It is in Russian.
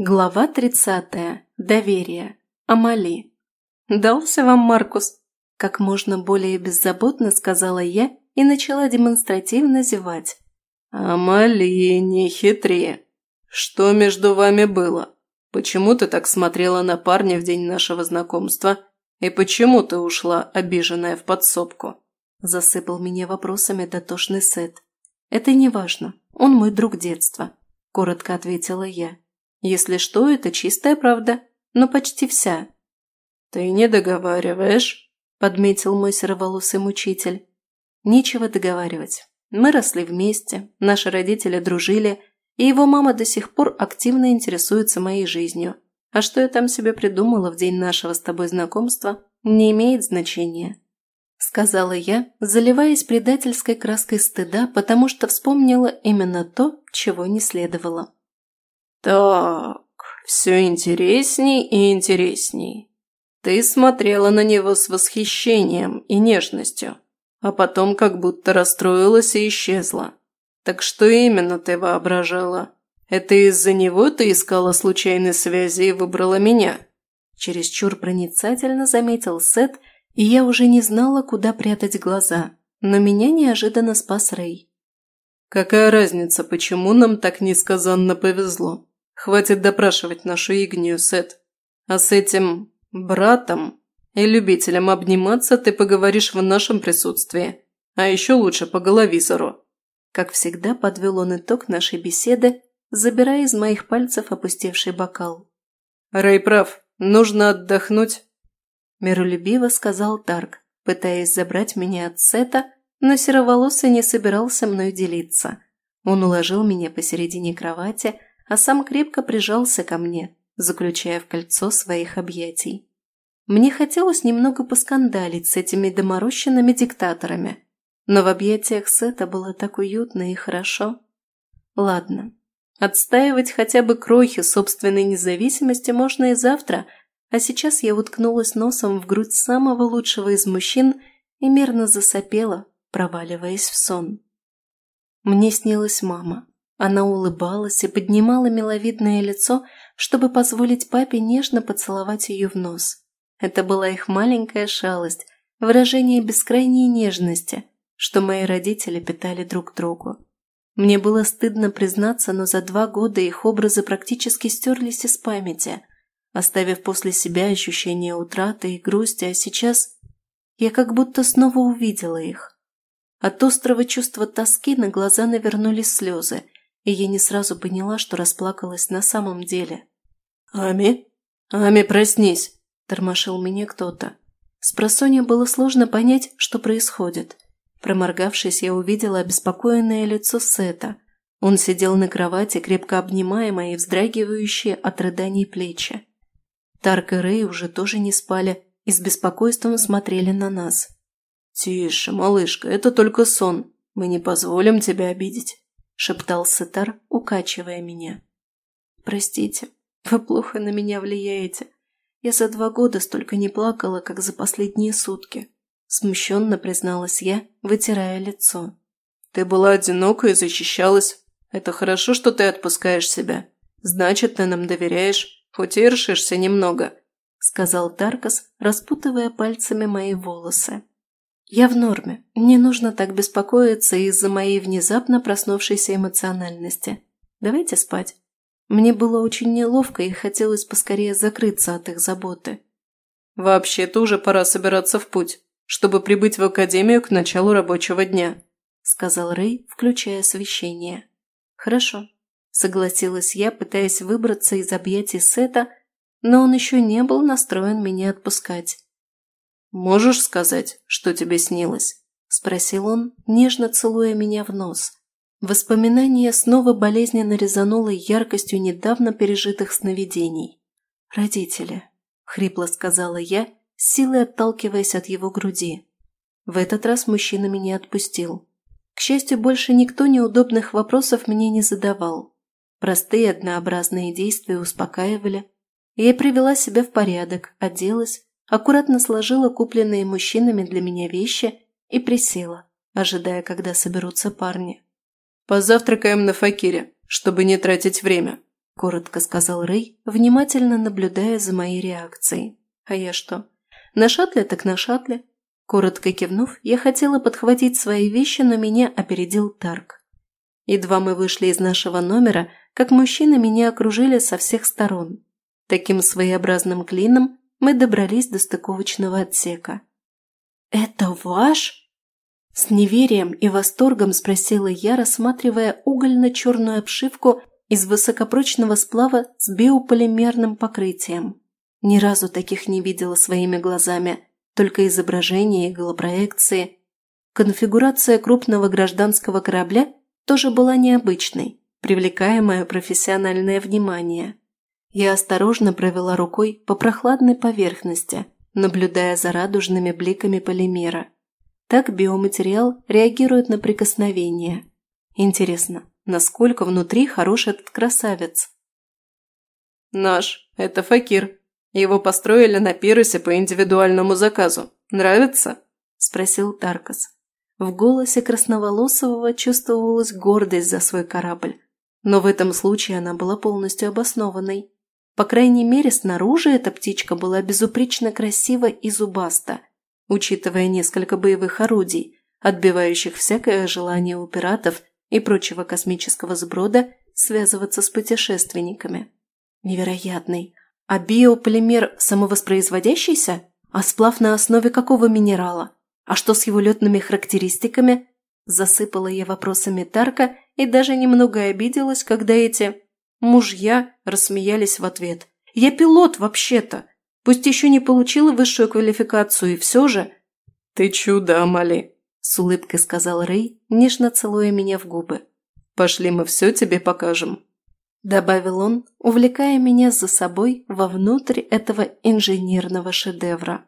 Глава 30. Доверие. Амали. «Дался вам Маркус?» Как можно более беззаботно сказала я и начала демонстративно зевать. «Амали, не хитри. Что между вами было? Почему ты так смотрела на парня в день нашего знакомства? И почему ты ушла, обиженная в подсобку?» Засыпал меня вопросами дотошный Сет. «Это не важно. Он мой друг детства», – коротко ответила я. Если что, это чистая правда, но почти вся. «Ты не договариваешь», – подметил мой сероволосый мучитель. «Нечего договаривать. Мы росли вместе, наши родители дружили, и его мама до сих пор активно интересуется моей жизнью. А что я там себе придумала в день нашего с тобой знакомства, не имеет значения». Сказала я, заливаясь предательской краской стыда, потому что вспомнила именно то, чего не следовало. «Так, все интересней и интересней. Ты смотрела на него с восхищением и нежностью, а потом как будто расстроилась и исчезла. Так что именно ты воображала? Это из-за него ты искала случайной связи и выбрала меня?» Чересчур проницательно заметил Сет, и я уже не знала, куда прятать глаза, но меня неожиданно спас Рэй. «Какая разница, почему нам так несказанно повезло?» Хватит допрашивать нашу Игнию, Сет. А с этим братом и любителем обниматься ты поговоришь в нашем присутствии. А еще лучше по головизору. Как всегда подвел он итог нашей беседы, забирая из моих пальцев опустевший бокал. «Рэй прав, нужно отдохнуть», – миролюбиво сказал Тарк, пытаясь забрать меня от Сета, но сероволосый не собирался мной делиться. Он уложил меня посередине кровати, а сам крепко прижался ко мне, заключая в кольцо своих объятий. Мне хотелось немного поскандалить с этими доморощенными диктаторами, но в объятиях Сета было так уютно и хорошо. Ладно, отстаивать хотя бы крохи собственной независимости можно и завтра, а сейчас я уткнулась носом в грудь самого лучшего из мужчин и мирно засопела, проваливаясь в сон. Мне снилась мама. Она улыбалась и поднимала миловидное лицо, чтобы позволить папе нежно поцеловать ее в нос. Это была их маленькая шалость, выражение бескрайней нежности, что мои родители питали друг другу. Мне было стыдно признаться, но за два года их образы практически стерлись из памяти, оставив после себя ощущение утраты и грусти, а сейчас я как будто снова увидела их. От острого чувства тоски на глаза навернулись слезы – и я не сразу поняла, что расплакалась на самом деле. «Ами? Ами, проснись!» – тормошил меня кто-то. С просонья было сложно понять, что происходит. Проморгавшись, я увидела обеспокоенное лицо Сета. Он сидел на кровати, крепко обнимая мои вздрагивающие от рыданий плечи. Тарк и Рэй уже тоже не спали и с беспокойством смотрели на нас. «Тише, малышка, это только сон. Мы не позволим тебя обидеть шептал Сетар, укачивая меня. «Простите, вы плохо на меня влияете. Я за два года столько не плакала, как за последние сутки», смущенно призналась я, вытирая лицо. «Ты была одинока и защищалась. Это хорошо, что ты отпускаешь себя. Значит, ты нам доверяешь, хоть и немного», сказал Таркас, распутывая пальцами мои волосы. «Я в норме. Мне нужно так беспокоиться из-за моей внезапно проснувшейся эмоциональности. Давайте спать. Мне было очень неловко и хотелось поскорее закрыться от их заботы». «Вообще-то уже пора собираться в путь, чтобы прибыть в академию к началу рабочего дня», сказал Рэй, включая освещение. «Хорошо», – согласилась я, пытаясь выбраться из объятий Сета, но он еще не был настроен меня отпускать. «Можешь сказать, что тебе снилось?» – спросил он, нежно целуя меня в нос. Воспоминание снова болезненно резануло яркостью недавно пережитых сновидений. «Родители», – хрипло сказала я, силой отталкиваясь от его груди. В этот раз мужчина меня отпустил. К счастью, больше никто неудобных вопросов мне не задавал. Простые однообразные действия успокаивали. Я привела себя в порядок, оделась, аккуратно сложила купленные мужчинами для меня вещи и присела, ожидая, когда соберутся парни. «Позавтракаем на факире, чтобы не тратить время», коротко сказал Рэй, внимательно наблюдая за моей реакцией. А я что? На шатле так на шатле. Коротко кивнув, я хотела подхватить свои вещи, но меня опередил Тарк. Едва мы вышли из нашего номера, как мужчины меня окружили со всех сторон. Таким своеобразным клином мы добрались до стыковочного отсека. «Это ваш?» С неверием и восторгом спросила я, рассматривая угольно-черную обшивку из высокопрочного сплава с биополимерным покрытием. Ни разу таких не видела своими глазами, только изображения и голопроекции. Конфигурация крупного гражданского корабля тоже была необычной, привлекая мое профессиональное внимание. Я осторожно провела рукой по прохладной поверхности, наблюдая за радужными бликами полимера. Так биоматериал реагирует на прикосновение. Интересно, насколько внутри хорош этот красавец? «Наш, это Факир. Его построили на пирусе по индивидуальному заказу. Нравится?» – спросил Таркас. В голосе красноволосового чувствовалась гордость за свой корабль, но в этом случае она была полностью обоснованной. По крайней мере, снаружи эта птичка была безупречно красива и зубаста, учитывая несколько боевых орудий, отбивающих всякое желание у пиратов и прочего космического сброда связываться с путешественниками. Невероятный. А биополимер самовоспроизводящийся? А сплав на основе какого минерала? А что с его летными характеристиками? Засыпала я вопросами Тарка и даже немного обиделась, когда эти Мужья рассмеялись в ответ. «Я пилот, вообще-то. Пусть еще не получила высшую квалификацию, и все же...» «Ты чудо, Амали», – с улыбкой сказал Рэй, нежно целуя меня в губы. «Пошли, мы все тебе покажем», – добавил он, увлекая меня за собой вовнутрь этого инженерного шедевра.